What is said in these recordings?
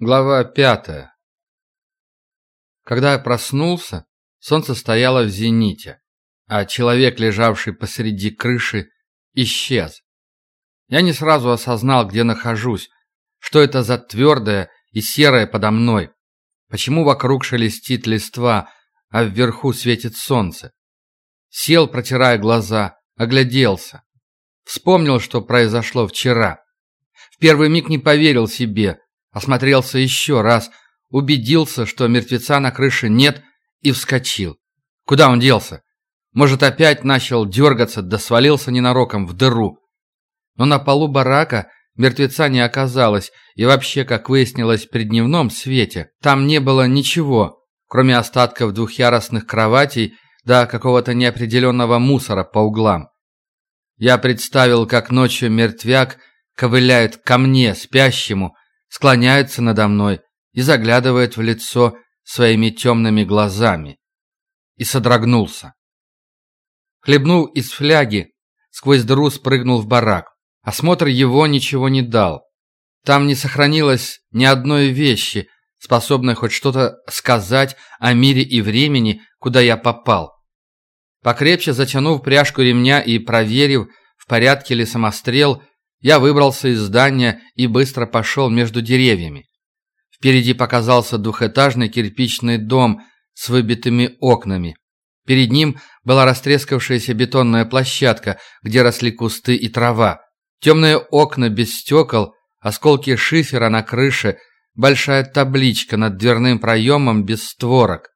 Глава пятая. Когда я проснулся, солнце стояло в зените, а человек, лежавший посреди крыши, исчез. Я не сразу осознал, где нахожусь, что это за твердое и серое подо мной, почему вокруг шелестит листва, а вверху светит солнце. Сел, протирая глаза, огляделся. Вспомнил, что произошло вчера. В первый миг не поверил себе – Осмотрелся еще раз, убедился, что мертвеца на крыше нет, и вскочил. Куда он делся? Может, опять начал дергаться, да свалился ненароком в дыру. Но на полу барака мертвеца не оказалось, и вообще, как выяснилось при дневном свете, там не было ничего, кроме остатков двухъярусных кроватей да какого-то неопределенного мусора по углам. Я представил, как ночью мертвяк ковыляет ко мне, спящему, склоняется надо мной и заглядывает в лицо своими темными глазами. И содрогнулся. Хлебнул из фляги, сквозь дыру спрыгнул в барак. Осмотр его ничего не дал. Там не сохранилось ни одной вещи, способной хоть что-то сказать о мире и времени, куда я попал. Покрепче затянув пряжку ремня и проверив, в порядке ли самострел, я выбрался из здания и быстро пошел между деревьями. Впереди показался двухэтажный кирпичный дом с выбитыми окнами. Перед ним была растрескавшаяся бетонная площадка, где росли кусты и трава. Темные окна без стекол, осколки шифера на крыше, большая табличка над дверным проемом без створок.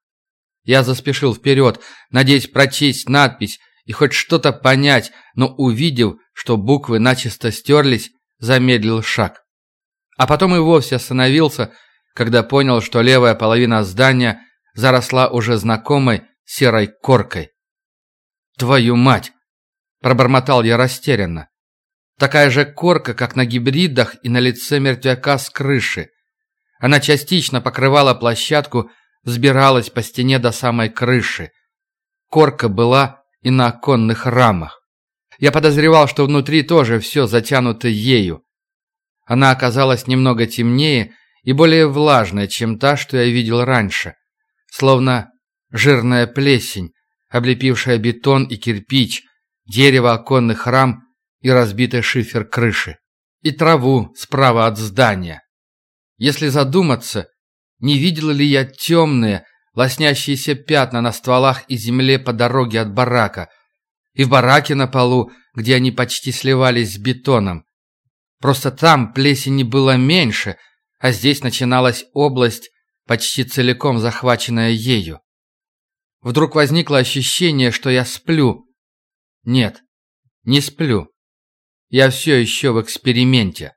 Я заспешил вперед, надеясь прочесть надпись и хоть что-то понять, но увидев, что буквы начисто стерлись, замедлил шаг. А потом и вовсе остановился, когда понял, что левая половина здания заросла уже знакомой серой коркой. «Твою мать!» – пробормотал я растерянно. Такая же корка, как на гибридах и на лице мертвяка с крыши. Она частично покрывала площадку, взбиралась по стене до самой крыши. Корка была и на оконных рамах. Я подозревал, что внутри тоже все затянуто ею. Она оказалась немного темнее и более влажная, чем та, что я видел раньше. Словно жирная плесень, облепившая бетон и кирпич, дерево оконных рам и разбитый шифер крыши. И траву справа от здания. Если задуматься, не видел ли я темные, лоснящиеся пятна на стволах и земле по дороге от барака, и в бараке на полу, где они почти сливались с бетоном. Просто там плесени было меньше, а здесь начиналась область, почти целиком захваченная ею. Вдруг возникло ощущение, что я сплю. Нет, не сплю. Я все еще в эксперименте.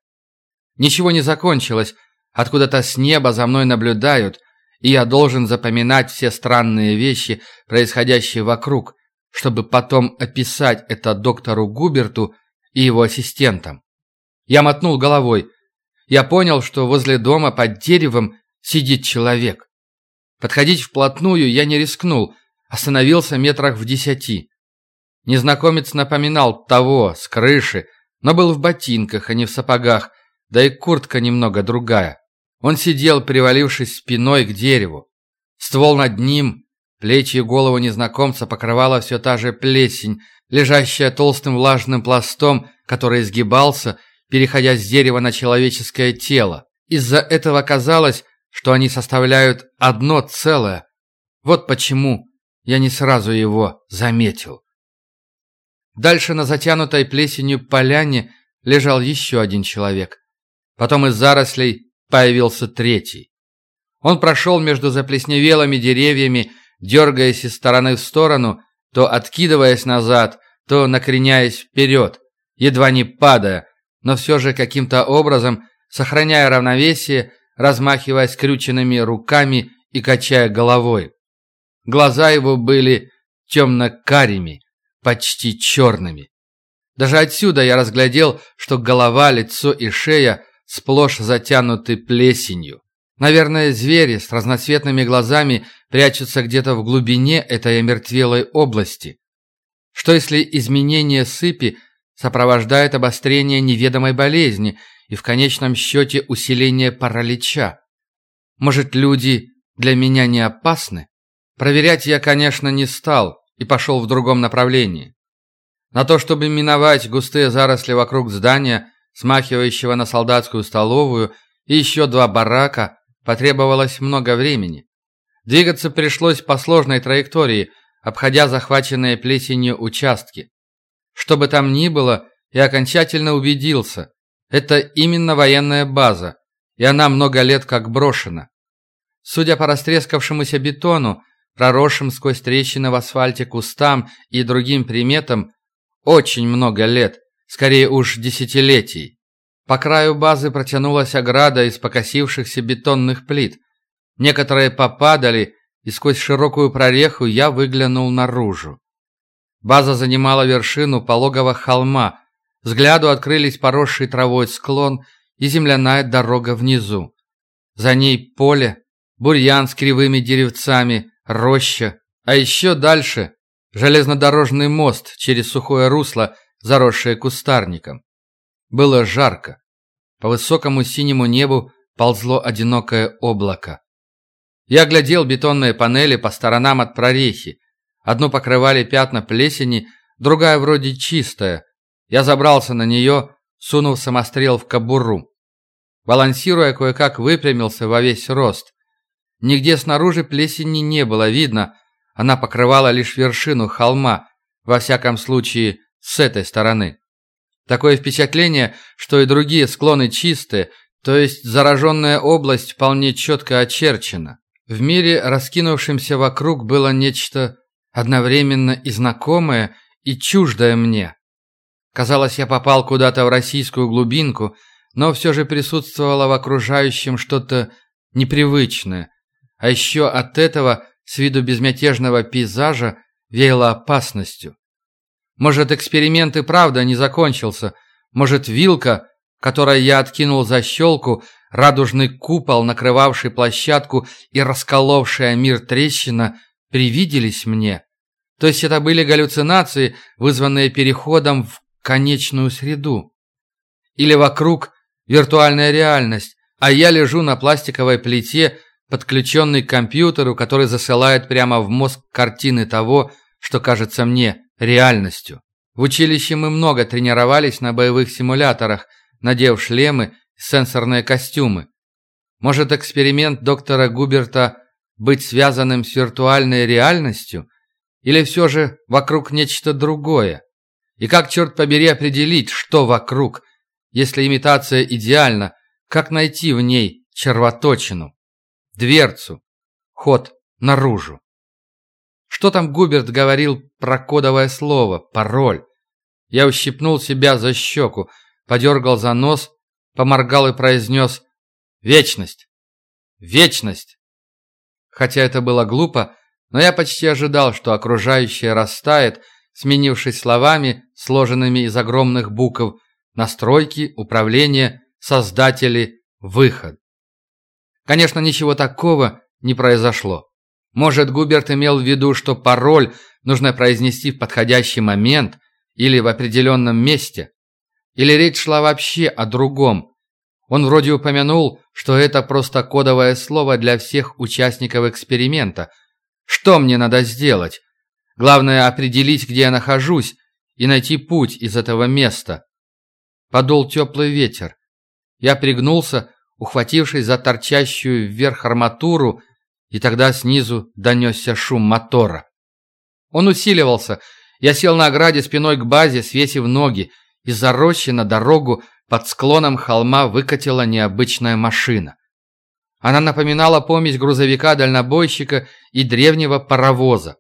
Ничего не закончилось, откуда-то с неба за мной наблюдают, и я должен запоминать все странные вещи, происходящие вокруг, чтобы потом описать это доктору Губерту и его ассистентам. Я мотнул головой. Я понял, что возле дома под деревом сидит человек. Подходить вплотную я не рискнул, остановился метрах в десяти. Незнакомец напоминал того, с крыши, но был в ботинках, а не в сапогах, да и куртка немного другая. Он сидел, привалившись спиной к дереву. Ствол над ним Плечи и голову незнакомца покрывала все та же плесень, лежащая толстым влажным пластом, который изгибался, переходя с дерева на человеческое тело. Из-за этого казалось, что они составляют одно целое. Вот почему я не сразу его заметил. Дальше на затянутой плесенью поляне лежал еще один человек. Потом из зарослей появился третий. Он прошел между заплесневелыми деревьями дергаясь из стороны в сторону, то откидываясь назад, то накреняясь вперед, едва не падая, но все же каким-то образом, сохраняя равновесие, размахивая скрюченными руками и качая головой. Глаза его были темно-карими, почти черными. Даже отсюда я разглядел, что голова, лицо и шея сплошь затянуты плесенью. Наверное, звери с разноцветными глазами прячутся где-то в глубине этой омертвелой области. Что если изменение сыпи сопровождает обострение неведомой болезни и в конечном счете усиление паралича? Может, люди для меня не опасны? Проверять я, конечно, не стал и пошел в другом направлении. На то, чтобы миновать густые заросли вокруг здания, смахивающего на солдатскую столовую, и еще два барака, потребовалось много времени. Двигаться пришлось по сложной траектории, обходя захваченные плесенью участки. Что бы там ни было, я окончательно убедился, это именно военная база, и она много лет как брошена. Судя по растрескавшемуся бетону, проросшим сквозь трещины в асфальте кустам и другим приметам, очень много лет, скорее уж десятилетий. По краю базы протянулась ограда из покосившихся бетонных плит. Некоторые попадали, и сквозь широкую прореху я выглянул наружу. База занимала вершину пологого холма. Взгляду открылись поросший травой склон и земляная дорога внизу. За ней поле, бурьян с кривыми деревцами, роща, а еще дальше железнодорожный мост через сухое русло, заросшее кустарником. Было жарко. По высокому синему небу ползло одинокое облако. Я глядел бетонные панели по сторонам от прорехи. Одну покрывали пятна плесени, другая вроде чистая. Я забрался на нее, сунув самострел в кобуру. Балансируя, кое-как выпрямился во весь рост. Нигде снаружи плесени не было видно, она покрывала лишь вершину холма, во всяком случае, с этой стороны. Такое впечатление, что и другие склоны чистые, то есть зараженная область вполне четко очерчена. В мире, раскинувшемся вокруг, было нечто одновременно и знакомое, и чуждое мне. Казалось, я попал куда-то в российскую глубинку, но все же присутствовало в окружающем что-то непривычное. А еще от этого с виду безмятежного пейзажа веяло опасностью. Может, эксперимент и правда не закончился. Может, вилка, которой я откинул защелку, радужный купол, накрывавший площадку и расколовшая мир трещина, привиделись мне. То есть это были галлюцинации, вызванные переходом в конечную среду. Или вокруг виртуальная реальность, а я лежу на пластиковой плите, подключенный к компьютеру, который засылает прямо в мозг картины того, что кажется мне реальностью. В училище мы много тренировались на боевых симуляторах, надев шлемы и сенсорные костюмы. Может, эксперимент доктора Губерта быть связанным с виртуальной реальностью? Или все же вокруг нечто другое? И как, черт побери, определить, что вокруг? Если имитация идеальна, как найти в ней червоточину? Дверцу. Ход наружу. Что там Губерт говорил про кодовое слово, пароль? Я ущипнул себя за щеку, подергал за нос, поморгал и произнес «Вечность! Вечность!» Хотя это было глупо, но я почти ожидал, что окружающее растает, сменившись словами, сложенными из огромных букв «Настройки», «Управление», «Создатели», «Выход». Конечно, ничего такого не произошло. Может, Губерт имел в виду, что пароль нужно произнести в подходящий момент или в определенном месте. Или речь шла вообще о другом. Он вроде упомянул, что это просто кодовое слово для всех участников эксперимента. Что мне надо сделать? Главное определить, где я нахожусь, и найти путь из этого места. Подул теплый ветер. Я пригнулся, ухватившись за торчащую вверх арматуру, и тогда снизу донесся шум мотора. Он усиливался. Я сел на ограде спиной к базе, свесив ноги. Из-за рощи на дорогу под склоном холма выкатила необычная машина. Она напоминала помесь грузовика-дальнобойщика и древнего паровоза.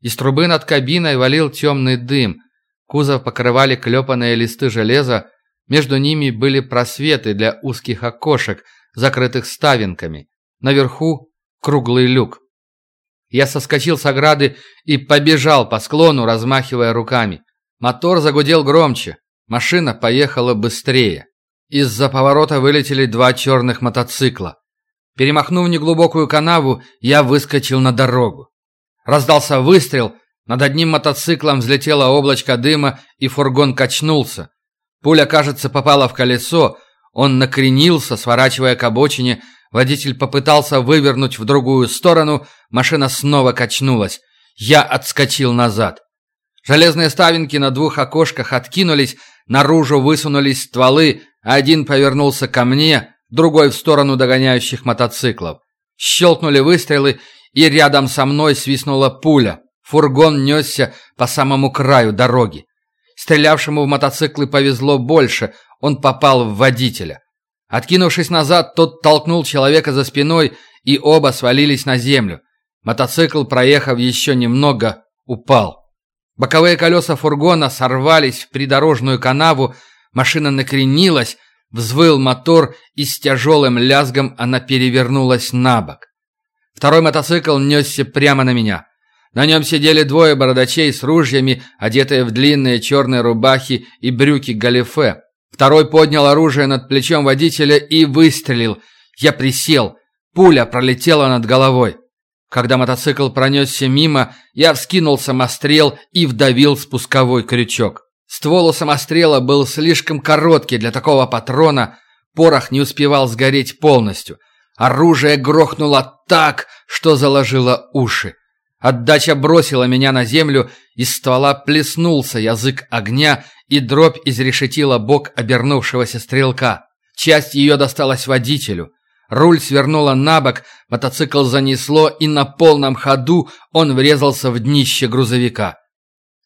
Из трубы над кабиной валил темный дым. Кузов покрывали клепанные листы железа, между ними были просветы для узких окошек, закрытых ставинками. Наверху круглый люк. Я соскочил с ограды и побежал по склону, размахивая руками. Мотор загудел громче. Машина поехала быстрее. Из-за поворота вылетели два черных мотоцикла. Перемахнув неглубокую канаву, я выскочил на дорогу. Раздался выстрел, над одним мотоциклом взлетело облачко дыма, и фургон качнулся. Пуля, кажется, попала в колесо. Он накренился, сворачивая к обочине, Водитель попытался вывернуть в другую сторону, машина снова качнулась. Я отскочил назад. Железные ставинки на двух окошках откинулись, наружу высунулись стволы, один повернулся ко мне, другой в сторону догоняющих мотоциклов. Щелкнули выстрелы, и рядом со мной свистнула пуля. Фургон несся по самому краю дороги. Стрелявшему в мотоциклы повезло больше, он попал в водителя. Откинувшись назад, тот толкнул человека за спиной, и оба свалились на землю. Мотоцикл, проехав еще немного, упал. Боковые колеса фургона сорвались в придорожную канаву, машина накренилась, взвыл мотор, и с тяжелым лязгом она перевернулась на бок. Второй мотоцикл несся прямо на меня. На нем сидели двое бородачей с ружьями, одетые в длинные черные рубахи и брюки галифе. Второй поднял оружие над плечом водителя и выстрелил. Я присел. Пуля пролетела над головой. Когда мотоцикл пронесся мимо, я вскинул самострел и вдавил спусковой крючок. Ствол у самострела был слишком короткий для такого патрона, порох не успевал сгореть полностью. Оружие грохнуло так, что заложило уши. Отдача бросила меня на землю, из ствола плеснулся язык огня, и дробь изрешетила бок обернувшегося стрелка. Часть ее досталась водителю. Руль свернула на бок, мотоцикл занесло, и на полном ходу он врезался в днище грузовика.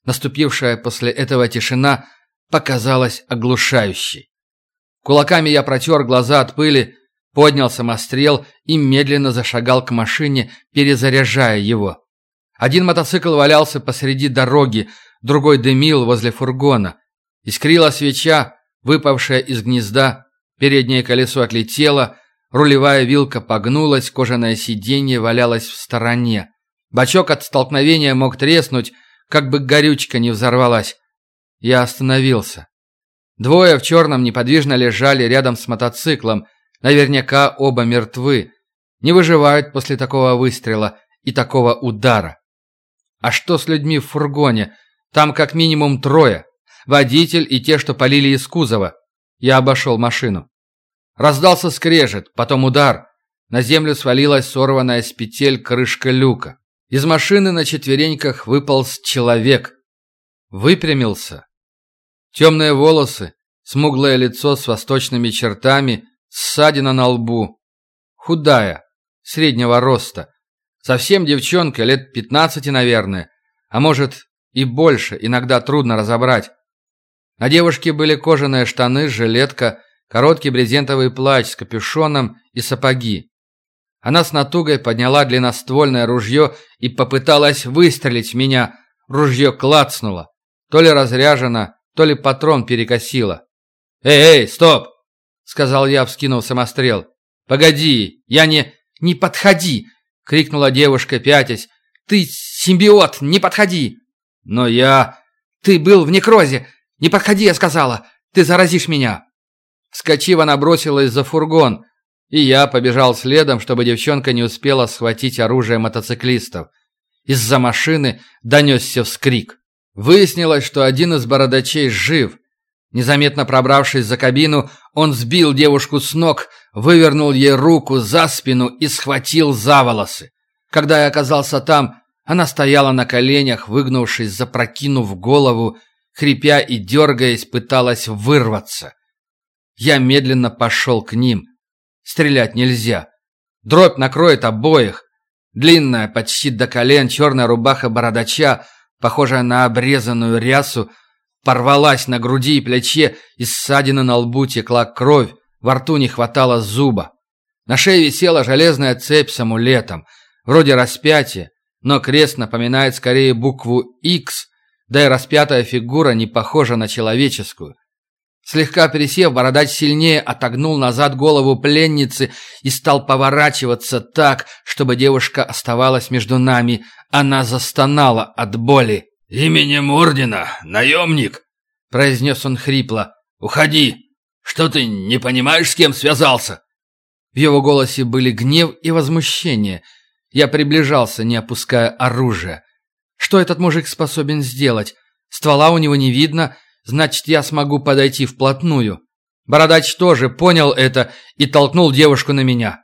Наступившая после этого тишина показалась оглушающей. Кулаками я протер глаза от пыли, поднял самострел и медленно зашагал к машине, перезаряжая его. Один мотоцикл валялся посреди дороги, другой дымил возле фургона. Искрила свеча, выпавшая из гнезда, переднее колесо отлетело, рулевая вилка погнулась, кожаное сиденье валялось в стороне. Бачок от столкновения мог треснуть, как бы горючка не взорвалась. Я остановился. Двое в черном неподвижно лежали рядом с мотоциклом. Наверняка оба мертвы. Не выживают после такого выстрела и такого удара. А что с людьми в фургоне? Там как минимум трое. Водитель и те, что полили из кузова. Я обошел машину. Раздался скрежет, потом удар. На землю свалилась сорванная с петель крышка люка. Из машины на четвереньках выполз человек. Выпрямился. Темные волосы, смуглое лицо с восточными чертами, ссадина на лбу. Худая, среднего роста. Совсем девчонка, лет пятнадцати, наверное. А может и больше, иногда трудно разобрать. На девушке были кожаные штаны, жилетка, короткий брезентовый плащ с капюшоном и сапоги. Она с натугой подняла длинноствольное ружье и попыталась выстрелить в меня. Ружье клацнуло. То ли разряжено, то ли патрон перекосило. «Эй, эй, стоп!» — сказал я, вскинув самострел. «Погоди, я не...» «Не подходи!» — крикнула девушка, пятясь. «Ты симбиот, не подходи!» «Но я...» «Ты был в некрозе! Не подходи, я сказала! Ты заразишь меня!» Вскочив, она бросилась за фургон. И я побежал следом, чтобы девчонка не успела схватить оружие мотоциклистов. Из-за машины донесся вскрик. Выяснилось, что один из бородачей жив. Незаметно пробравшись за кабину, он сбил девушку с ног, вывернул ей руку за спину и схватил за волосы. Когда я оказался там, она стояла на коленях, выгнувшись, запрокинув голову, хрипя и дергаясь, пыталась вырваться. Я медленно пошел к ним – Стрелять нельзя. Дробь накроет обоих. Длинная, почти до колен, черная рубаха бородача, похожая на обрезанную рясу, порвалась на груди и плече, из ссадины на лбу текла кровь, во рту не хватало зуба. На шее висела железная цепь с амулетом, вроде распятия, но крест напоминает скорее букву X, да и распятая фигура не похожа на человеческую. Слегка пересев, бородач сильнее отогнул назад голову пленницы и стал поворачиваться так, чтобы девушка оставалась между нами. Она застонала от боли. «Именем ордена, наемник!» — произнес он хрипло. «Уходи! Что ты, не понимаешь, с кем связался?» В его голосе были гнев и возмущение. Я приближался, не опуская оружия. Что этот мужик способен сделать? Ствола у него не видно — Значит, я смогу подойти вплотную. Бородач тоже понял это и толкнул девушку на меня.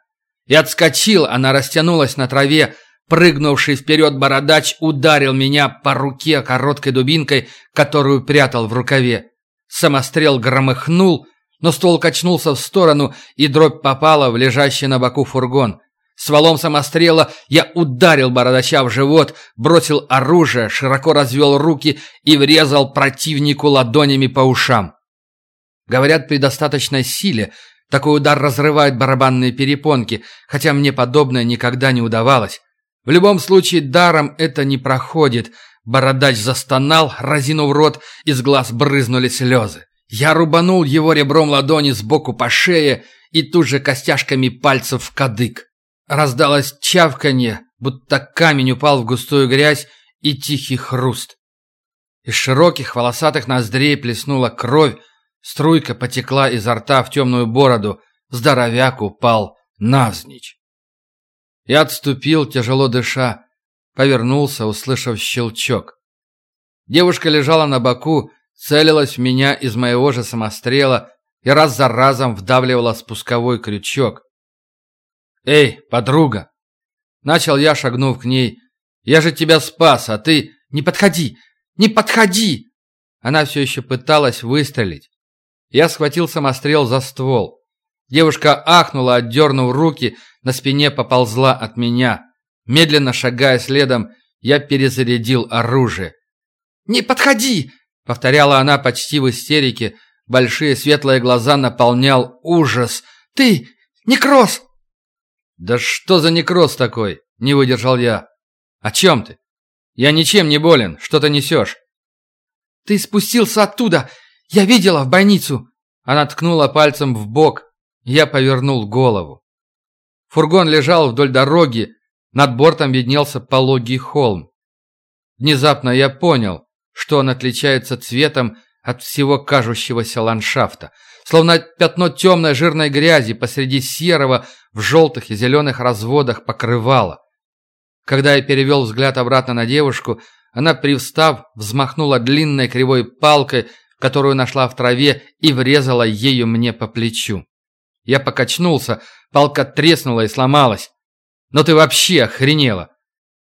И отскочил, она растянулась на траве, Прыгнувший вперед бородач ударил меня по руке короткой дубинкой, которую прятал в рукаве. Самострел громыхнул, но ствол качнулся в сторону, и дробь попала в лежащий на боку фургон. Стволом самострела я ударил бородача в живот, бросил оружие, широко развел руки и врезал противнику ладонями по ушам. Говорят, при достаточной силе такой удар разрывает барабанные перепонки, хотя мне подобное никогда не удавалось. В любом случае, даром это не проходит. Бородач застонал, разинув рот, из глаз брызнули слезы. Я рубанул его ребром ладони сбоку по шее и тут же костяшками пальцев в кадык. Раздалось чавканье, будто камень упал в густую грязь и тихий хруст. Из широких волосатых ноздрей плеснула кровь, струйка потекла изо рта в темную бороду, здоровяк упал навзничь. Я отступил, тяжело дыша, повернулся, услышав щелчок. Девушка лежала на боку, целилась в меня из моего же самострела и раз за разом вдавливала спусковой крючок. «Эй, подруга!» Начал я, шагнув к ней. «Я же тебя спас, а ты...» «Не подходи! Не подходи!» Она все еще пыталась выстрелить. Я схватил самострел за ствол. Девушка ахнула, отдернув руки, на спине поползла от меня. Медленно шагая следом, я перезарядил оружие. «Не подходи!» — повторяла она почти в истерике. Большие светлые глаза наполнял ужас. «Ты некроз!» «Да что за некроз такой?» — не выдержал я. «О чем ты? Я ничем не болен. Что ты несешь?» «Ты спустился оттуда! Я видела в больницу!» Она ткнула пальцем в бок, я повернул голову. Фургон лежал вдоль дороги, над бортом виднелся пологий холм. Внезапно я понял, что он отличается цветом от всего кажущегося ландшафта, словно пятно темной жирной грязи посреди серого в желтых и зеленых разводах покрывала. Когда я перевел взгляд обратно на девушку, она, привстав, взмахнула длинной кривой палкой, которую нашла в траве, и врезала ею мне по плечу. Я покачнулся, палка треснула и сломалась. Но ты вообще охренела.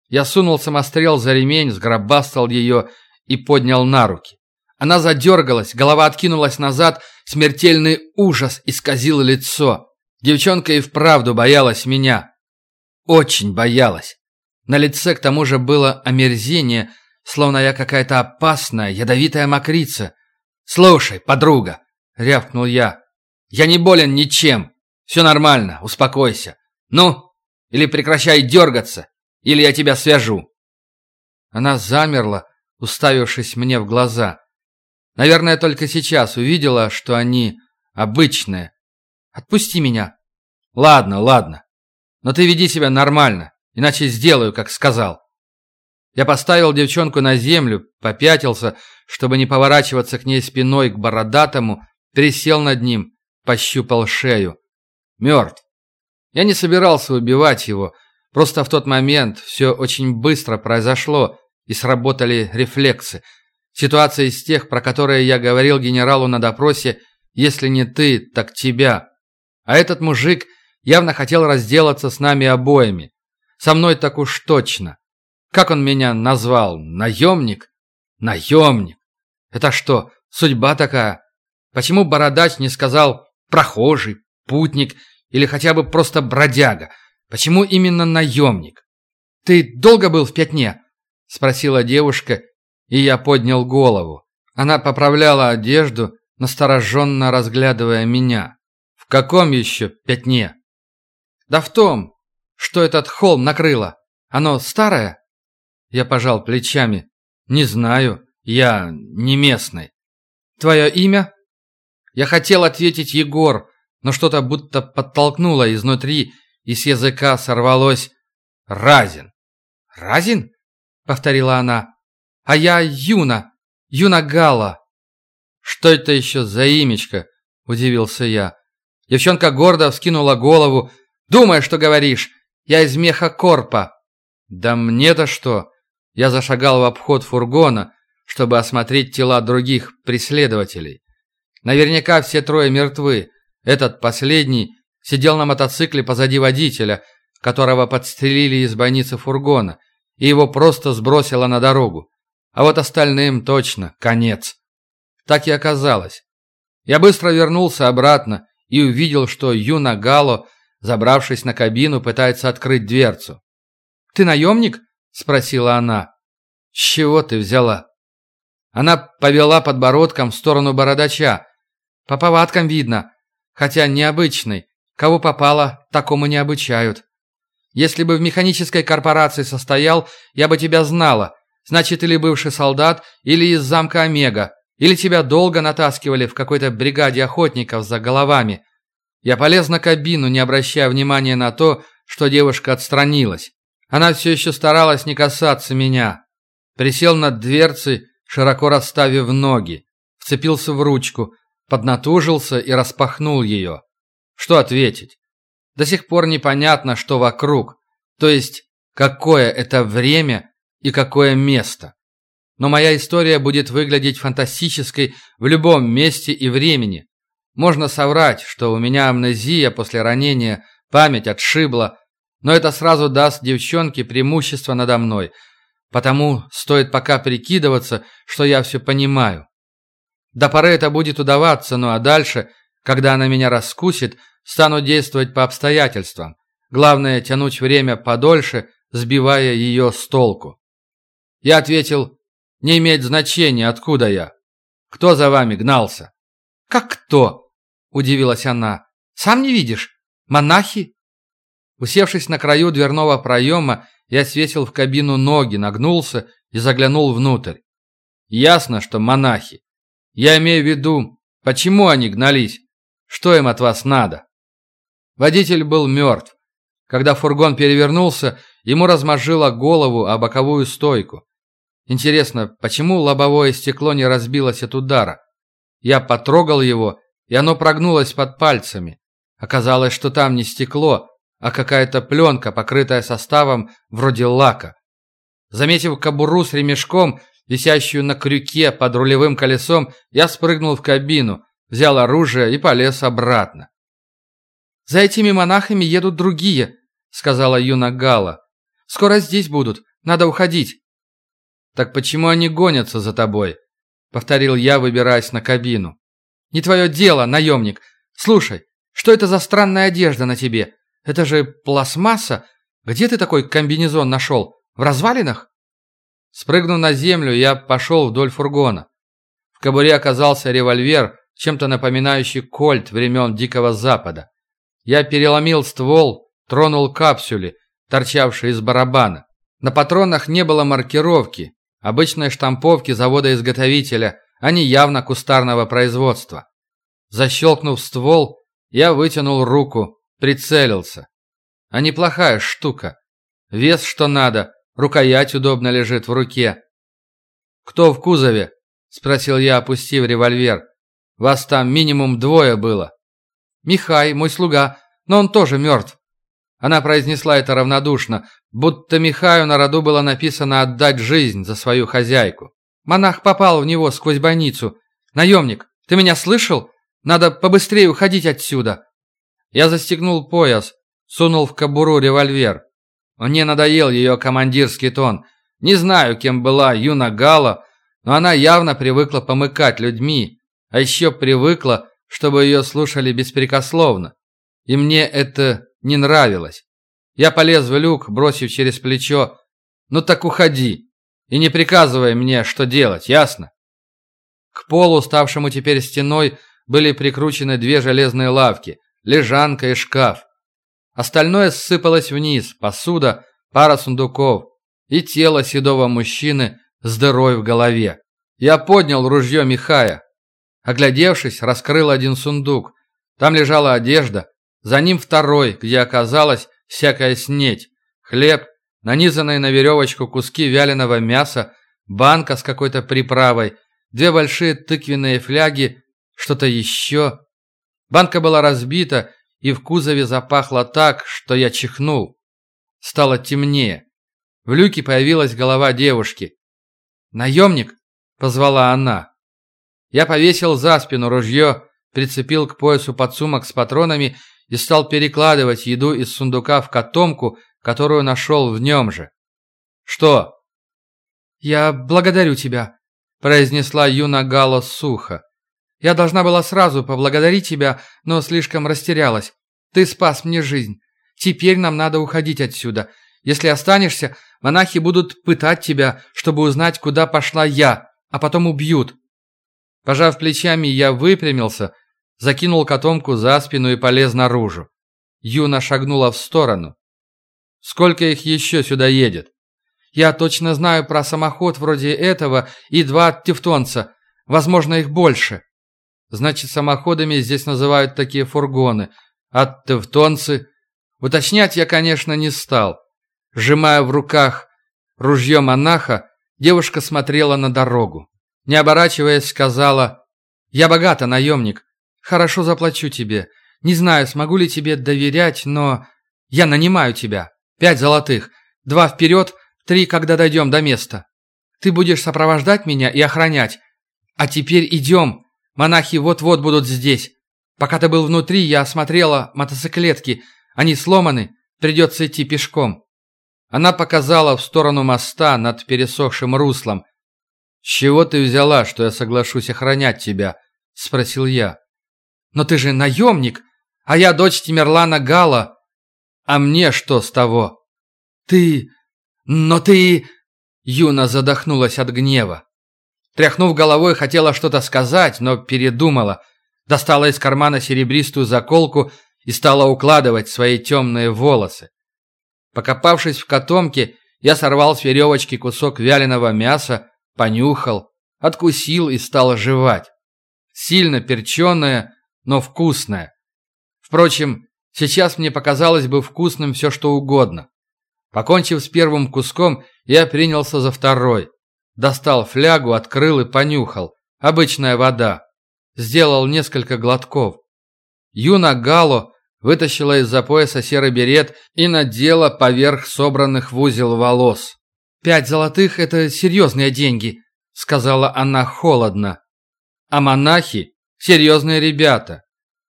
Я сунул самострел за ремень, сгробастал ее и поднял на руки. Она задергалась, голова откинулась назад, смертельный ужас исказил лицо. Девчонка и вправду боялась меня. Очень боялась. На лице к тому же было омерзение, словно я какая-то опасная, ядовитая мокрица. «Слушай, подруга!» — рявкнул я. Я не болен ничем. Все нормально, успокойся. Ну, или прекращай дергаться, или я тебя свяжу». Она замерла, уставившись мне в глаза. Наверное, только сейчас увидела, что они обычные. «Отпусти меня». «Ладно, ладно. Но ты веди себя нормально, иначе сделаю, как сказал». Я поставил девчонку на землю, попятился, чтобы не поворачиваться к ней спиной к бородатому, присел над ним пощупал шею. Мертв. Я не собирался убивать его, просто в тот момент все очень быстро произошло и сработали рефлексы. Ситуация из тех, про которые я говорил генералу на допросе, если не ты, так тебя. А этот мужик явно хотел разделаться с нами обоими. Со мной так уж точно. Как он меня назвал? Наемник? Наемник. Это что, судьба такая? Почему Бородач не сказал Прохожий, путник или хотя бы просто бродяга? Почему именно наемник? «Ты долго был в пятне?» – спросила девушка, и я поднял голову. Она поправляла одежду, настороженно разглядывая меня. «В каком еще пятне?» «Да в том, что этот холм накрыло. Оно старое?» Я пожал плечами. «Не знаю, я не местный». «Твое имя?» Я хотел ответить Егор, но что-то будто подтолкнуло изнутри, и с языка сорвалось «Разин». «Разин?» — повторила она. «А я Юна, Юна Гала». «Что это еще за имечко?» — удивился я. Девчонка гордо вскинула голову. «Думай, что говоришь. Я из меха Корпа». «Да мне-то что?» Я зашагал в обход фургона, чтобы осмотреть тела других преследователей. Наверняка все трое мертвы. Этот последний сидел на мотоцикле позади водителя, которого подстрелили из бойницы фургона, и его просто сбросило на дорогу. А вот остальным точно конец. Так и оказалось. Я быстро вернулся обратно и увидел, что Юна Гало, забравшись на кабину, пытается открыть дверцу. «Ты наемник?» – спросила она. «С чего ты взяла?» Она повела подбородком в сторону бородача. По повадкам видно, хотя необычный. Кого попало, такому не обучают. Если бы в механической корпорации состоял, я бы тебя знала. Значит, или бывший солдат, или из замка Омега, или тебя долго натаскивали в какой-то бригаде охотников за головами. Я полез на кабину, не обращая внимания на то, что девушка отстранилась. Она все еще старалась не касаться меня. Присел над дверцей, широко расставив ноги, вцепился в ручку, поднатужился и распахнул ее. Что ответить? До сих пор непонятно, что вокруг, то есть какое это время и какое место. Но моя история будет выглядеть фантастической в любом месте и времени. Можно соврать, что у меня амнезия после ранения, память отшибла, но это сразу даст девчонке преимущество надо мной – Потому стоит пока прикидываться, что я все понимаю. До поры это будет удаваться, ну а дальше, когда она меня раскусит, стану действовать по обстоятельствам. Главное – тянуть время подольше, сбивая ее с толку. Я ответил, не имеет значения, откуда я. Кто за вами гнался? Как кто? Удивилась она. Сам не видишь? Монахи? Усевшись на краю дверного проема, я свесил в кабину ноги, нагнулся и заглянул внутрь. Ясно, что монахи. Я имею в виду, почему они гнались? Что им от вас надо? Водитель был мертв. Когда фургон перевернулся, ему размозжило голову о боковую стойку. Интересно, почему лобовое стекло не разбилось от удара? Я потрогал его, и оно прогнулось под пальцами. Оказалось, что там не стекло, а какая-то пленка, покрытая составом вроде лака. Заметив кобуру с ремешком, висящую на крюке под рулевым колесом, я спрыгнул в кабину, взял оружие и полез обратно. «За этими монахами едут другие», — сказала Юна Гала. «Скоро здесь будут, надо уходить». «Так почему они гонятся за тобой?» — повторил я, выбираясь на кабину. «Не твое дело, наемник. Слушай, что это за странная одежда на тебе? Это же пластмасса. Где ты такой комбинезон нашел? В развалинах?» Спрыгнув на землю, я пошел вдоль фургона. В кобуре оказался револьвер, чем-то напоминающий кольт времен Дикого Запада. Я переломил ствол, тронул капсюли, торчавшие из барабана. На патронах не было маркировки, обычной штамповки завода-изготовителя, а не явно кустарного производства. Защелкнув ствол, я вытянул руку, Прицелился. А неплохая штука. Вес что надо, рукоять удобно лежит в руке. «Кто в кузове?» – спросил я, опустив револьвер. «Вас там минимум двое было». «Михай, мой слуга, но он тоже мертв». Она произнесла это равнодушно, будто Михаю на роду было написано отдать жизнь за свою хозяйку. Монах попал в него сквозь больницу. «Наемник, ты меня слышал? Надо побыстрее уходить отсюда. Я застегнул пояс, сунул в кобуру револьвер. Мне надоел ее командирский тон. Не знаю, кем была Юна Гала, но она явно привыкла помыкать людьми, а еще привыкла, чтобы ее слушали беспрекословно. И мне это не нравилось. Я полез в люк, бросив через плечо. «Ну так уходи, и не приказывай мне, что делать, ясно?» К полу, ставшему теперь стеной, были прикручены две железные лавки лежанка и шкаф. Остальное ссыпалось вниз, посуда, пара сундуков и тело седого мужчины с дырой в голове. Я поднял ружье Михая. Оглядевшись, раскрыл один сундук. Там лежала одежда, за ним второй, где оказалась всякая снеть, хлеб, нанизанные на веревочку куски вяленого мяса, банка с какой-то приправой, две большие тыквенные фляги, что-то еще. Банка была разбита, и в кузове запахло так, что я чихнул. Стало темнее. В люке появилась голова девушки. «Наемник?» – позвала она. Я повесил за спину ружье, прицепил к поясу подсумок с патронами и стал перекладывать еду из сундука в котомку, которую нашел в нем же. «Что?» «Я благодарю тебя», – произнесла Юна Гало сухо. «Я должна была сразу поблагодарить тебя, но слишком растерялась. Ты спас мне жизнь. Теперь нам надо уходить отсюда. Если останешься, монахи будут пытать тебя, чтобы узнать, куда пошла я, а потом убьют». Пожав плечами, я выпрямился, закинул котомку за спину и полез наружу. Юна шагнула в сторону. «Сколько их еще сюда едет?» «Я точно знаю про самоход вроде этого и два тевтонца. Возможно, их больше». «Значит, самоходами здесь называют такие фургоны. От тевтонцы...» Уточнять я, конечно, не стал. Сжимая в руках ружье монаха, девушка смотрела на дорогу. Не оборачиваясь, сказала, «Я богата, наемник. Хорошо заплачу тебе. Не знаю, смогу ли тебе доверять, но я нанимаю тебя. Пять золотых. Два вперед, три, когда дойдем до места. Ты будешь сопровождать меня и охранять. А теперь идем. Монахи вот-вот будут здесь. Пока ты был внутри, я осмотрела мотоциклетки. Они сломаны. Придется идти пешком. Она показала в сторону моста над пересохшим руслом. «С чего ты взяла, что я соглашусь охранять тебя?» – спросил я. «Но ты же наемник, а я дочь Тимерлана Гала. А мне что с того?» «Ты... но ты...» Юна задохнулась от гнева. Тряхнув головой, хотела что-то сказать, но передумала. Достала из кармана серебристую заколку и стала укладывать свои темные волосы. Покопавшись в котомке, я сорвал с веревочки кусок вяленого мяса, понюхал, откусил и стал жевать. Сильно перченое, но вкусное. Впрочем, сейчас мне показалось бы вкусным все что угодно. Покончив с первым куском, я принялся за второй. Достал флягу, открыл и понюхал. Обычная вода. Сделал несколько глотков. Юна Гало вытащила из-за пояса серый берет и надела поверх собранных в узел волос. «Пять золотых – это серьезные деньги», – сказала она холодно. «А монахи – серьезные ребята.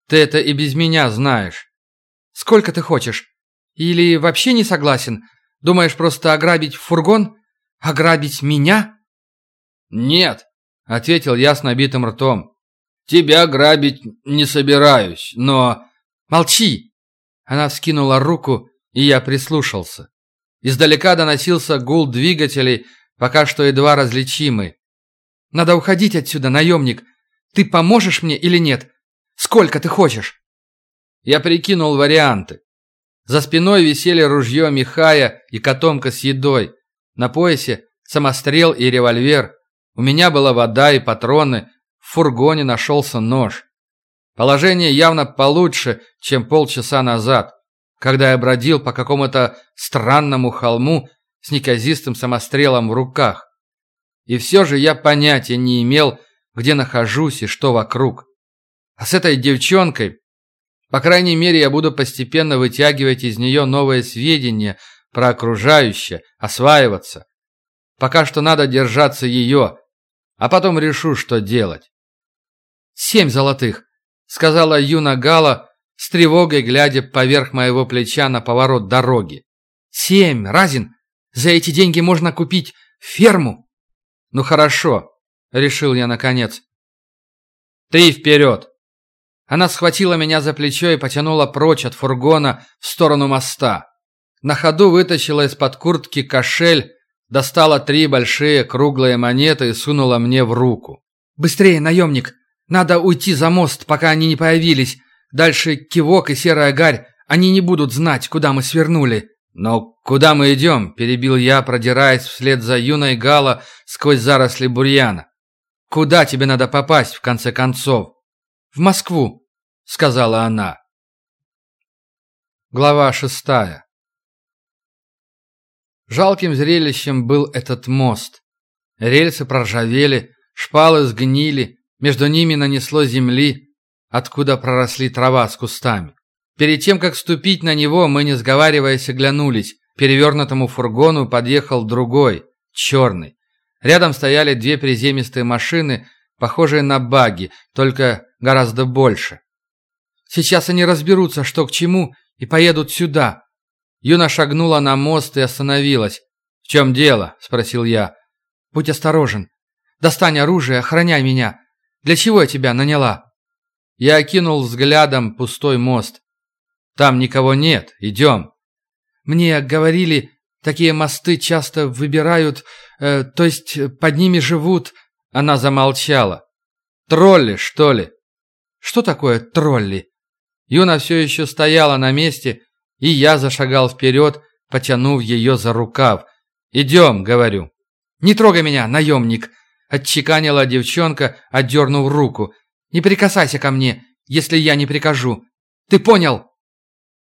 Ты это и без меня знаешь. Сколько ты хочешь? Или вообще не согласен? Думаешь просто ограбить фургон? Ограбить меня?» «Нет», – ответил я с набитым ртом. «Тебя грабить не собираюсь, но...» «Молчи!» Она вскинула руку, и я прислушался. Издалека доносился гул двигателей, пока что едва различимый. «Надо уходить отсюда, наемник. Ты поможешь мне или нет? Сколько ты хочешь?» Я прикинул варианты. За спиной висели ружье Михая и котомка с едой. На поясе самострел и револьвер. У меня была вода и патроны. В фургоне нашелся нож. Положение явно получше, чем полчаса назад, когда я бродил по какому-то странному холму с неказистым самострелом в руках. И все же я понятия не имел, где нахожусь и что вокруг. А с этой девчонкой, по крайней мере, я буду постепенно вытягивать из нее новые сведения про окружающее, осваиваться. Пока что надо держаться ее, а потом решу, что делать. Семь золотых сказала Юна Гала, с тревогой глядя поверх моего плеча на поворот дороги. «Семь, Разин! За эти деньги можно купить ферму!» «Ну хорошо», — решил я наконец. «Три вперед!» Она схватила меня за плечо и потянула прочь от фургона в сторону моста. На ходу вытащила из-под куртки кошель, достала три большие круглые монеты и сунула мне в руку. «Быстрее, наемник! Надо уйти за мост, пока они не появились. Дальше кивок и серая гарь. Они не будут знать, куда мы свернули». «Но куда мы идем?» – перебил я, продираясь вслед за юной Гала сквозь заросли бурьяна. «Куда тебе надо попасть, в конце концов?» «В Москву», – сказала она. Глава шестая. Жалким зрелищем был этот мост. Рельсы проржавели, шпалы сгнили, между ними нанесло земли, откуда проросли трава с кустами. Перед тем, как ступить на него, мы, не сговариваясь, оглянулись. К перевернутому фургону подъехал другой, черный. Рядом стояли две приземистые машины, похожие на баги, только гораздо больше. Сейчас они разберутся, что к чему, и поедут сюда». Юна шагнула на мост и остановилась. «В чем дело?» – спросил я. «Будь осторожен. Достань оружие, охраняй меня. Для чего я тебя наняла?» Я окинул взглядом пустой мост. «Там никого нет. Идем». «Мне говорили, такие мосты часто выбирают, э, то есть под ними живут...» Она замолчала. «Тролли, что ли?» «Что такое тролли?» Юна все еще стояла на месте, и я зашагал вперед, потянув ее за рукав. «Идем», — говорю. «Не трогай меня, наемник!» — отчеканила девчонка, отдернув руку. «Не прикасайся ко мне, если я не прикажу. Ты понял?»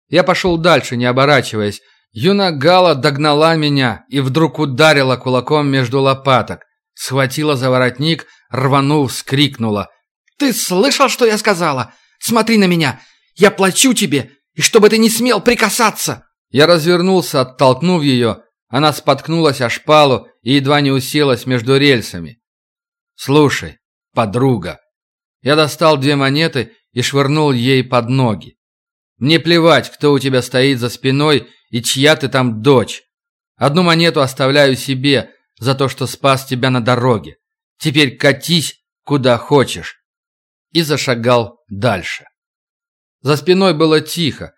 Я пошел дальше, не оборачиваясь. Юна Гала догнала меня и вдруг ударила кулаком между лопаток. Схватила за воротник, рванув, скрикнула. «Ты слышал, что я сказала? Смотри на меня! Я плачу тебе, и чтобы ты не смел прикасаться!» Я развернулся, оттолкнув ее. Она споткнулась о шпалу и едва не уселась между рельсами. «Слушай, подруга». Я достал две монеты и швырнул ей под ноги. «Мне плевать, кто у тебя стоит за спиной и чья ты там дочь. Одну монету оставляю себе за то, что спас тебя на дороге. Теперь катись, куда хочешь». И зашагал дальше. За спиной было тихо.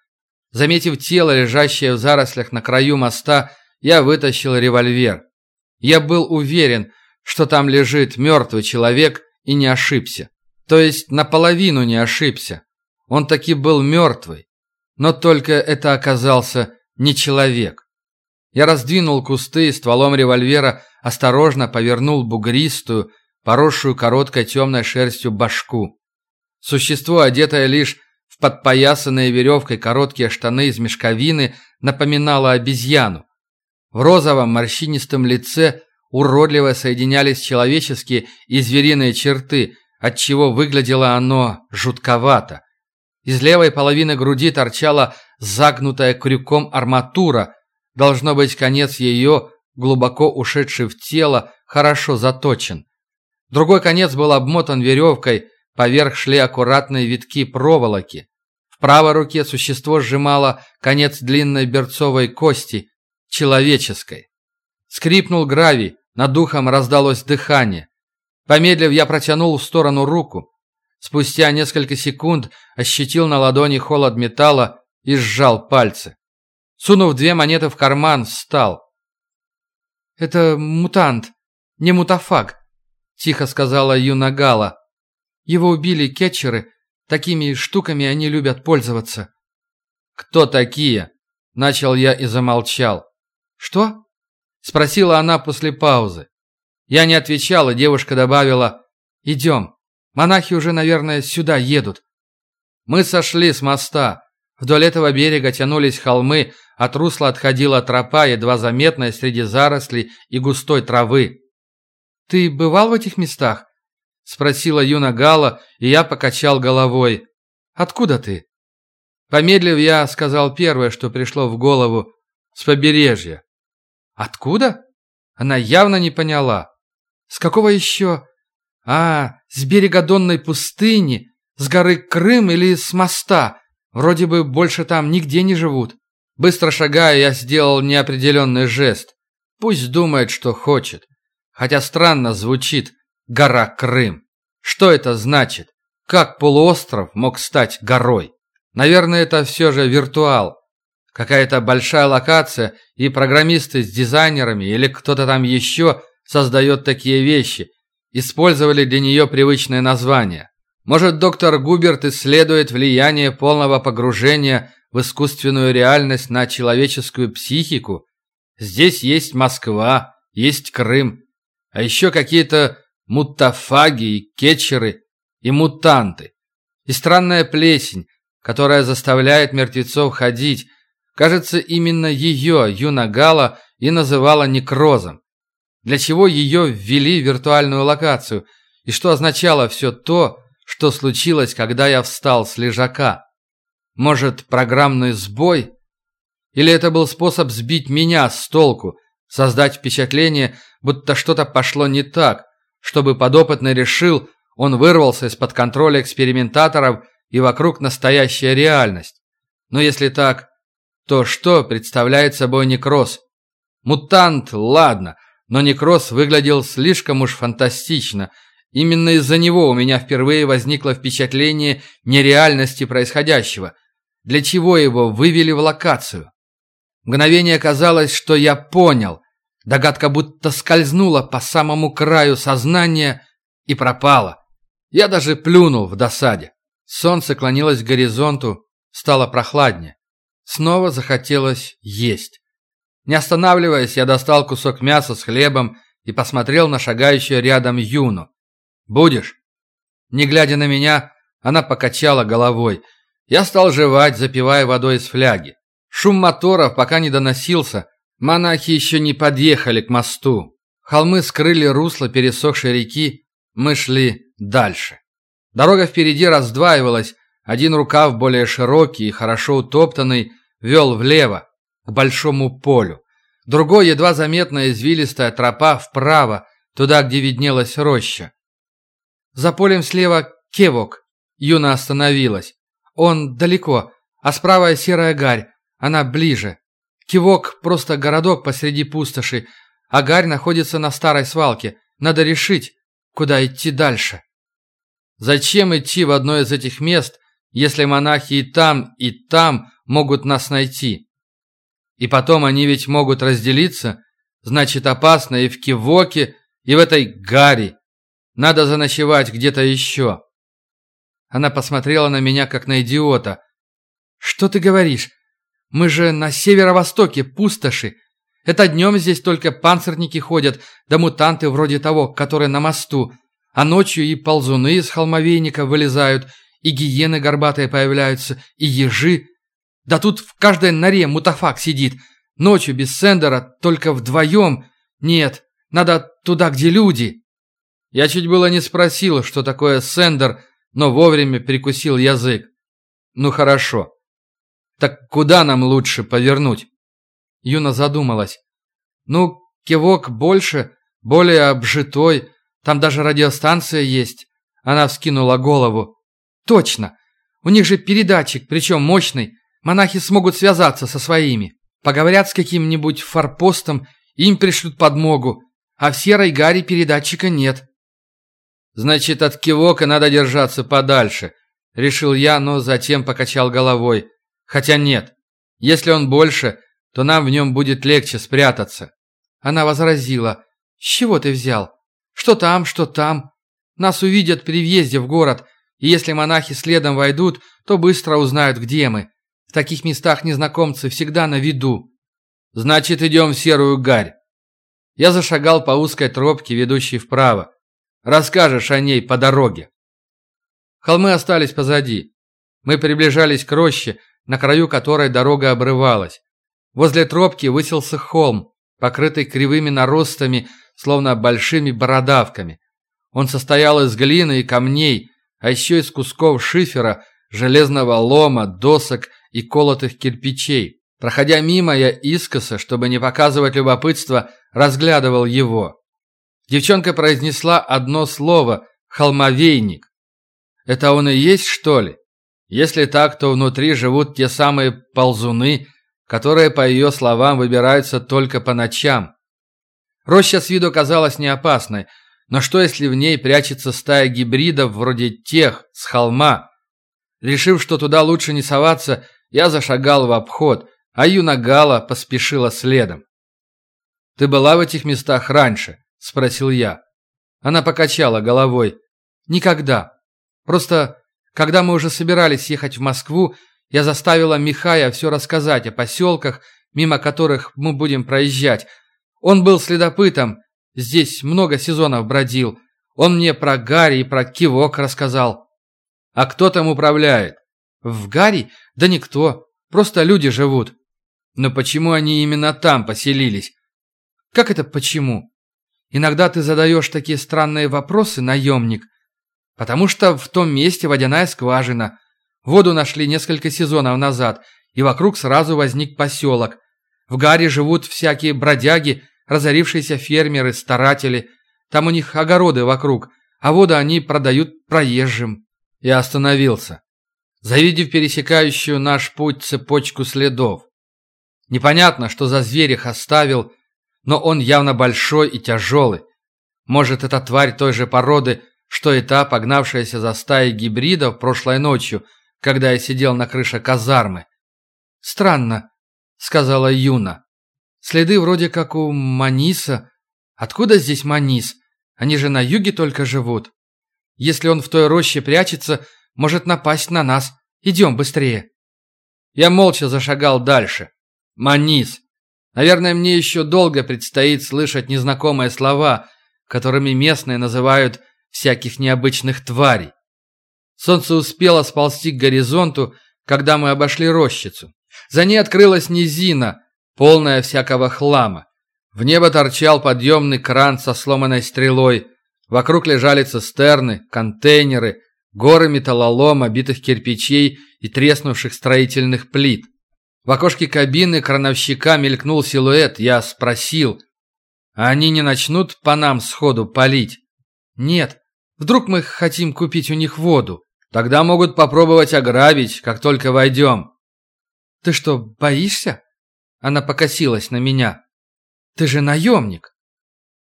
Заметив тело, лежащее в зарослях на краю моста, я вытащил револьвер. Я был уверен, что там лежит мертвый человек и не ошибся. То есть наполовину не ошибся. Он таки был мертвый. Но только это оказался не человек. Я раздвинул кусты и стволом револьвера осторожно повернул бугристую, поросшую короткой темной шерстью башку. Существо, одетое лишь подпоясанные веревкой короткие штаны из мешковины напоминало обезьяну. В розовом морщинистом лице уродливо соединялись человеческие и звериные черты, отчего выглядело оно жутковато. Из левой половины груди торчала загнутая крюком арматура. Должно быть, конец ее, глубоко ушедший в тело, хорошо заточен. Другой конец был обмотан веревкой, Поверх шли аккуратные витки проволоки. В правой руке существо сжимало конец длинной берцовой кости, человеческой. Скрипнул гравий, над духом раздалось дыхание. Помедлив, я протянул в сторону руку. Спустя несколько секунд ощутил на ладони холод металла и сжал пальцы. Сунув две монеты в карман, встал. «Это мутант, не мутафак», — тихо сказала Юнагала. Его убили кетчеры. Такими штуками они любят пользоваться». «Кто такие?» Начал я и замолчал. «Что?» Спросила она после паузы. Я не отвечал, и девушка добавила «Идем. Монахи уже, наверное, сюда едут». Мы сошли с моста. Вдоль этого берега тянулись холмы, от русла отходила тропа, едва заметная среди зарослей и густой травы. «Ты бывал в этих местах?» Спросила Юна Гала, и я покачал головой. «Откуда ты?» Помедлив, я сказал первое, что пришло в голову. «С побережья». «Откуда?» Она явно не поняла. «С какого еще?» «А, с берега Донной пустыни, с горы Крым или с моста. Вроде бы больше там нигде не живут». Быстро шагая, я сделал неопределенный жест. Пусть думает, что хочет. Хотя странно звучит. Гора Крым. Что это значит? Как полуостров мог стать горой? Наверное, это все же виртуал. Какая-то большая локация, и программисты с дизайнерами или кто-то там еще создает такие вещи. Использовали для нее привычное название. Может, доктор Губерт исследует влияние полного погружения в искусственную реальность на человеческую психику? Здесь есть Москва, есть Крым, а еще какие-то мутафаги и кетчеры и мутанты. И странная плесень, которая заставляет мертвецов ходить. Кажется, именно ее Юнагала и называла некрозом. Для чего ее ввели в виртуальную локацию? И что означало все то, что случилось, когда я встал с лежака? Может, программный сбой? Или это был способ сбить меня с толку, создать впечатление, будто что-то пошло не так, чтобы подопытный решил, он вырвался из-под контроля экспериментаторов и вокруг настоящая реальность. Но если так, то что представляет собой некроз? Мутант, ладно, но некроз выглядел слишком уж фантастично. Именно из-за него у меня впервые возникло впечатление нереальности происходящего. Для чего его вывели в локацию? Мгновение казалось, что я понял. Догадка будто скользнула по самому краю сознания и пропала. Я даже плюнул в досаде. Солнце клонилось к горизонту, стало прохладнее. Снова захотелось есть. Не останавливаясь, я достал кусок мяса с хлебом и посмотрел на шагающую рядом Юну. «Будешь?» Не глядя на меня, она покачала головой. Я стал жевать, запивая водой из фляги. Шум моторов пока не доносился. Монахи еще не подъехали к мосту. Холмы скрыли русло пересохшей реки. Мы шли дальше. Дорога впереди раздваивалась. Один рукав, более широкий и хорошо утоптанный, вел влево, к большому полю. Другой, едва заметная извилистая тропа вправо, туда, где виднелась роща. За полем слева кевок. Юна остановилась. Он далеко, а справа серая гарь. Она ближе. Кивок – просто городок посреди пустоши, а гарь находится на старой свалке. Надо решить, куда идти дальше. Зачем идти в одно из этих мест, если монахи и там, и там могут нас найти? И потом они ведь могут разделиться, значит опасно и в Кивоке, и в этой гаре. Надо заночевать где-то еще. Она посмотрела на меня, как на идиота. «Что ты говоришь? Мы же на северо-востоке, пустоши. Это днем здесь только панцирники ходят, да мутанты вроде того, которые на мосту. А ночью и ползуны из холмовейника вылезают, и гиены горбатые появляются, и ежи. Да тут в каждой норе мутафак сидит. Ночью без сендера, только вдвоем. Нет, надо туда, где люди. Я чуть было не спросил, что такое сендер, но вовремя прикусил язык. Ну хорошо. Так куда нам лучше повернуть? Юна задумалась. Ну, кивок больше, более обжитой. Там даже радиостанция есть. Она вскинула голову. Точно. У них же передатчик, причем мощный. Монахи смогут связаться со своими. Поговорят с каким-нибудь форпостом, им пришлют подмогу. А в Серой Гаре передатчика нет. Значит, от кивока надо держаться подальше, решил я, но затем покачал головой. Хотя нет. Если он больше, то нам в нем будет легче спрятаться. Она возразила. С чего ты взял? Что там, что там. Нас увидят при въезде в город, и если монахи следом войдут, то быстро узнают, где мы. В таких местах незнакомцы всегда на виду. Значит, идем в серую гарь. Я зашагал по узкой тропке, ведущей вправо. Расскажешь о ней по дороге. Холмы остались позади. Мы приближались к роще, на краю которой дорога обрывалась. Возле тропки высился холм, покрытый кривыми наростами, словно большими бородавками. Он состоял из глины и камней, а еще из кусков шифера, железного лома, досок и колотых кирпичей. Проходя мимо, я искоса, чтобы не показывать любопытство, разглядывал его. Девчонка произнесла одно слово «холмовейник». Это он и есть, что ли? Если так, то внутри живут те самые ползуны, которые, по ее словам, выбираются только по ночам. Роща с виду казалась не опасной, но что если в ней прячется стая гибридов вроде тех с холма? Решив, что туда лучше не соваться, я зашагал в обход, а Юнагала поспешила следом. «Ты была в этих местах раньше?» – спросил я. Она покачала головой. «Никогда. Просто, когда мы уже собирались ехать в Москву, я заставила Михая все рассказать о поселках, мимо которых мы будем проезжать. Он был следопытом, здесь много сезонов бродил. Он мне про Гарри и про Кивок рассказал». «А кто там управляет?» «В Гарри? Да никто. Просто люди живут. Но почему они именно там поселились? Как это почему? Иногда ты задаешь такие странные вопросы, наемник. Потому что в том месте водяная скважина. Воду нашли несколько сезонов назад, и вокруг сразу возник поселок. В Гаре живут всякие бродяги, разорившиеся фермеры, старатели. Там у них огороды вокруг, а воду они продают проезжим. Я остановился. Завидев пересекающую наш путь цепочку следов. Непонятно, что за зверь их оставил, но он явно большой и тяжелый. Может, это тварь той же породы, что и та, погнавшаяся за стаей гибридов прошлой ночью, когда я сидел на крыше казармы. «Странно», — сказала Юна. «Следы вроде как у Маниса. Откуда здесь Манис? Они же на юге только живут. Если он в той роще прячется, может напасть на нас. Идем быстрее». Я молча зашагал дальше. Манис. Наверное, мне еще долго предстоит слышать незнакомые слова, которыми местные называют всяких необычных тварей. Солнце успело сползти к горизонту, когда мы обошли рощицу. За ней открылась низина, полная всякого хлама. В небо торчал подъемный кран со сломанной стрелой. Вокруг лежали цистерны, контейнеры, горы металлолома, битых кирпичей и треснувших строительных плит. В окошке кабины крановщика мелькнул силуэт. Я спросил, а они не начнут по нам сходу палить? Нет. Вдруг мы хотим купить у них воду? Тогда могут попробовать ограбить, как только войдем. Ты что, боишься? Она покосилась на меня. Ты же наемник.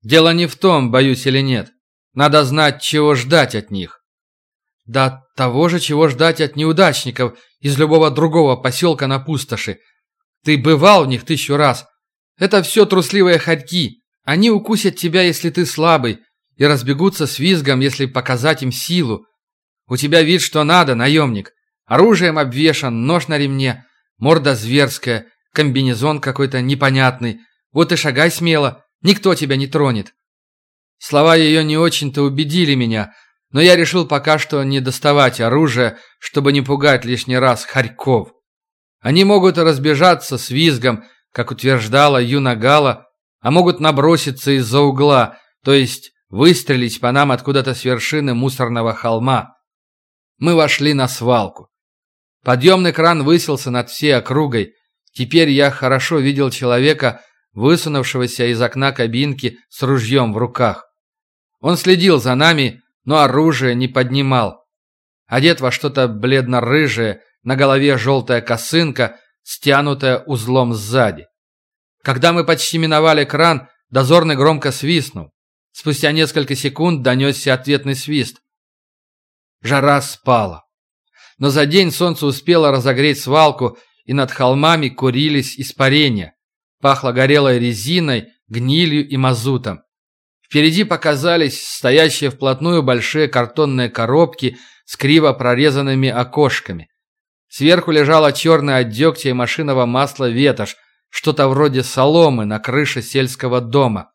Дело не в том, боюсь или нет. Надо знать, чего ждать от них. Да того же, чего ждать от неудачников из любого другого поселка на пустоши. Ты бывал в них тысячу раз. Это все трусливые ходьки. Они укусят тебя, если ты слабый, и разбегутся с визгом, если показать им силу. У тебя вид что надо, наемник. Оружием обвешан, нож на ремне, морда зверская, комбинезон какой-то непонятный. Вот и шагай смело, никто тебя не тронет. Слова ее не очень-то убедили меня, но я решил пока что не доставать оружие, чтобы не пугать лишний раз хорьков. Они могут разбежаться с визгом, как утверждала Юна Гала, а могут наброситься из-за угла, то есть выстрелить по нам откуда-то с вершины мусорного холма. Мы вошли на свалку. Подъемный кран высился над всей округой. Теперь я хорошо видел человека, высунувшегося из окна кабинки с ружьем в руках. Он следил за нами, но оружие не поднимал. Одет во что-то бледно-рыжее, на голове желтая косынка, стянутая узлом сзади. Когда мы почти миновали кран, дозорный громко свистнул. Спустя несколько секунд донесся ответный свист. Жара спала. Но за день солнце успело разогреть свалку, и над холмами курились испарения. Пахло горелой резиной, гнилью и мазутом. Впереди показались стоящие вплотную большие картонные коробки с криво прорезанными окошками. Сверху лежала черная от дегтя и машинного масла ветошь, что-то вроде соломы на крыше сельского дома.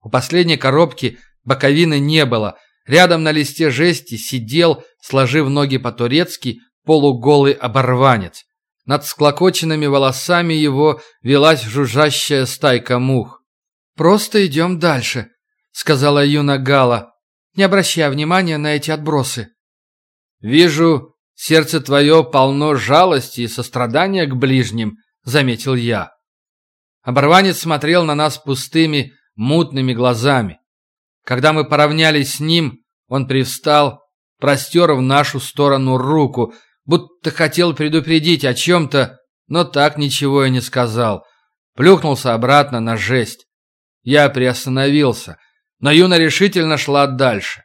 У последней коробки боковины не было. Рядом на листе жести сидел, сложив ноги по-турецки, полуголый оборванец. Над склокоченными волосами его велась жужжащая стайка мух. «Просто идем дальше», — сказала Юна Гала, не обращая внимания на эти отбросы. «Вижу, сердце твое полно жалости и сострадания к ближним», — заметил я. Оборванец смотрел на нас пустыми, мутными глазами. Когда мы поравнялись с ним, он привстал, простер в нашу сторону руку, будто хотел предупредить о чем-то, но так ничего и не сказал. Плюхнулся обратно на жесть. Я приостановился, но Юна решительно шла дальше.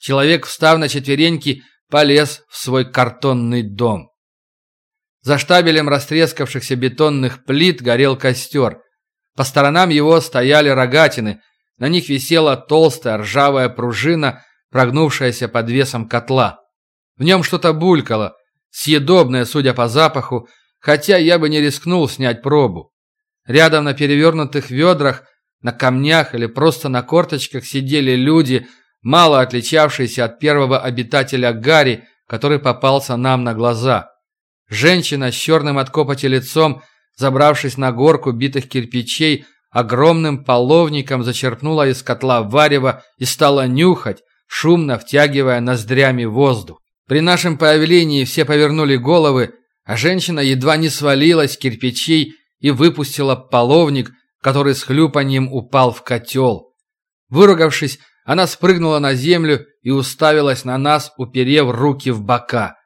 Человек, встав на четвереньки, полез в свой картонный дом. За штабелем растрескавшихся бетонных плит горел костер. По сторонам его стояли рогатины, на них висела толстая ржавая пружина, прогнувшаяся под весом котла. В нем что-то булькало, съедобное, судя по запаху, хотя я бы не рискнул снять пробу. Рядом на перевернутых ведрах, на камнях или просто на корточках сидели люди, мало отличавшиеся от первого обитателя Гарри, который попался нам на глаза. Женщина с черным от копоти лицом, забравшись на горку битых кирпичей, огромным половником зачерпнула из котла варево и стала нюхать, шумно втягивая ноздрями воздух. При нашем появлении все повернули головы, а женщина едва не свалилась с кирпичей и выпустила половник, который с хлюпаньем упал в котел. Выругавшись, она спрыгнула на землю и уставилась на нас, уперев руки в бока.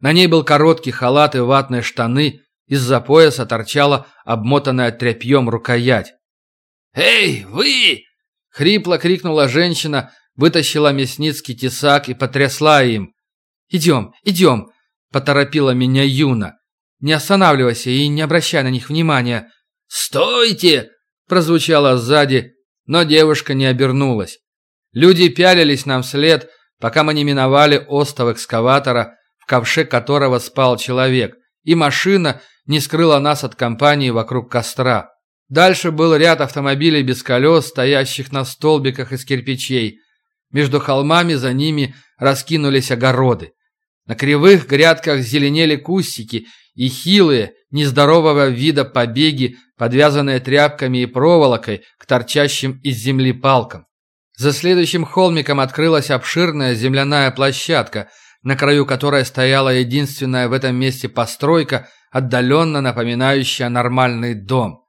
На ней был короткий халат и ватные штаны, из-за пояса торчала обмотанная тряпьем рукоять. «Эй, вы!» — хрипло крикнула женщина, вытащила мясницкий тесак и потрясла им. «Идем, идем!» — поторопила меня Юна. «Не останавливайся и не обращай на них внимания». «Стойте!» — прозвучало сзади, но девушка не обернулась. Люди пялились нам вслед, пока мы не миновали остов экскаватора, в ковше которого спал человек, и машина не скрыла нас от компании вокруг костра. Дальше был ряд автомобилей без колес, стоящих на столбиках из кирпичей. Между холмами за ними раскинулись огороды. На кривых грядках зеленели кустики и хилые, нездорового вида побеги, подвязанные тряпками и проволокой к торчащим из земли палкам. За следующим холмиком открылась обширная земляная площадка, на краю которой стояла единственная в этом месте постройка, отдаленно напоминающая нормальный дом.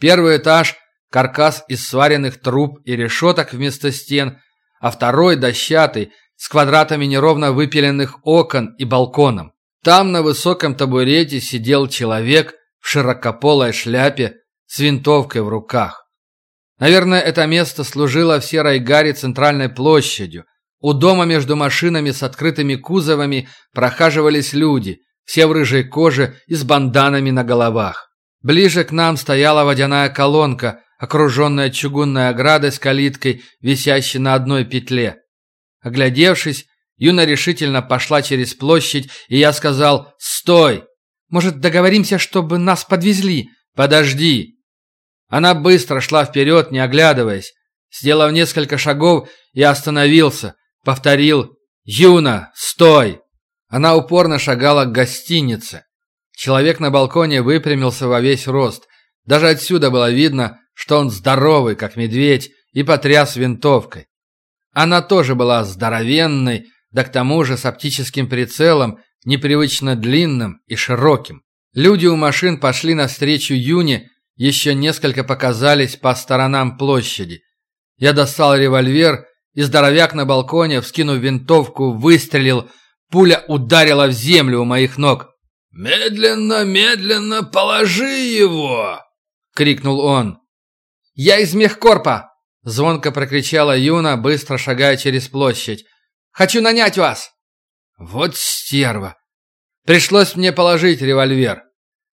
Первый этаж – каркас из сваренных труб и решеток вместо стен, а второй – дощатый, с квадратами неровно выпиленных окон и балконом. Там на высоком табурете сидел человек в широкополой шляпе с винтовкой в руках. Наверное, это место служило в Серой Гаре центральной площадью. У дома между машинами с открытыми кузовами прохаживались люди, все в рыжей коже и с банданами на головах. Ближе к нам стояла водяная колонка, окруженная чугунной оградой с калиткой, висящей на одной петле. Оглядевшись, Юна решительно пошла через площадь, и я сказал «Стой!» «Может, договоримся, чтобы нас подвезли?» «Подожди!» Она быстро шла вперед, не оглядываясь. Сделав несколько шагов, я остановился, повторил «Юна, стой!» Она упорно шагала к гостинице. Человек на балконе выпрямился во весь рост. Даже отсюда было видно, что он здоровый, как медведь, и потряс винтовкой. Она тоже была здоровенной, да к тому же с оптическим прицелом, непривычно длинным и широким. Люди у машин пошли навстречу Юне, еще несколько показались по сторонам площади. Я достал револьвер, и здоровяк на балконе, вскинув винтовку, выстрелил. Пуля ударила в землю у моих ног. «Медленно, медленно положи его!» — крикнул он. «Я из мехкорпа!» – звонко прокричала Юна, быстро шагая через площадь. «Хочу нанять вас!» Вот стерва! Пришлось мне положить револьвер.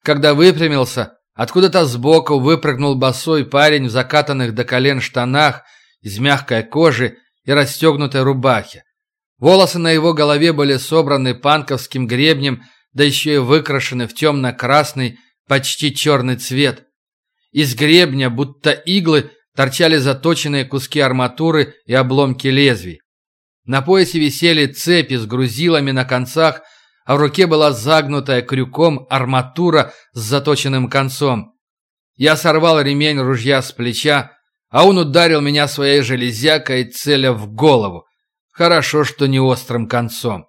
Когда выпрямился, откуда-то сбоку выпрыгнул босой парень в закатанных до колен штанах из мягкой кожи и расстегнутой рубахе. Волосы на его голове были собраны панковским гребнем, да еще и выкрашены в темно-красный, почти черный цвет. Из гребня, будто иглы, торчали заточенные куски арматуры и обломки лезвий. На поясе висели цепи с грузилами на концах, а в руке была загнутая крюком арматура с заточенным концом. Я сорвал ремень ружья с плеча, а он ударил меня своей железякой, целя в голову. Хорошо, что не острым концом.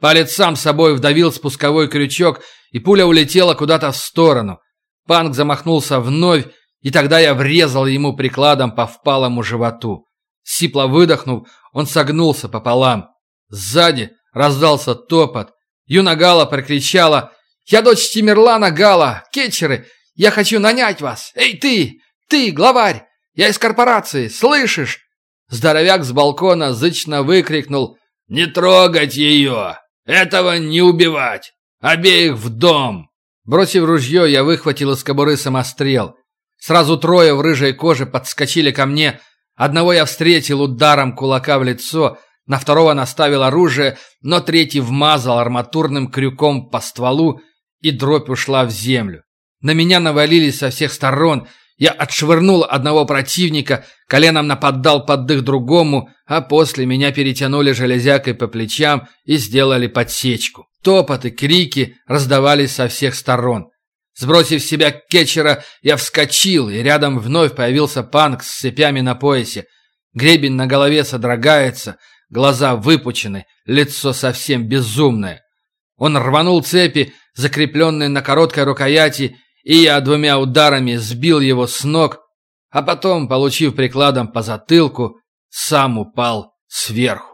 Палец сам собой вдавил спусковой крючок, и пуля улетела куда-то в сторону. Панк замахнулся вновь, и тогда я врезал ему прикладом по впалому животу. Сипло выдохнув, он согнулся пополам. Сзади раздался топот. Юна Гала прокричала «Я дочь Тимирлана Гала! Кетчеры! Я хочу нанять вас! Эй, ты! Ты, главарь! Я из корпорации! Слышишь?» Здоровяк с балкона зычно выкрикнул «Не трогать ее! Этого не убивать! Обеих в дом!» Бросив ружье, я выхватил из кобуры самострел. Сразу трое в рыжей коже подскочили ко мне. Одного я встретил ударом кулака в лицо, на второго наставил оружие, но третий вмазал арматурным крюком по стволу, и дробь ушла в землю. На меня навалились со всех сторон. Я отшвырнул одного противника, коленом нападал под дых другому, а после меня перетянули железякой по плечам и сделали подсечку. Топот и крики раздавались со всех сторон. Сбросив с себя кетчера, я вскочил, и рядом вновь появился панк с цепями на поясе. Гребень на голове содрогается, глаза выпучены, лицо совсем безумное. Он рванул цепи, закрепленные на короткой рукояти, и я двумя ударами сбил его с ног, а потом, получив прикладом по затылку, сам упал сверху.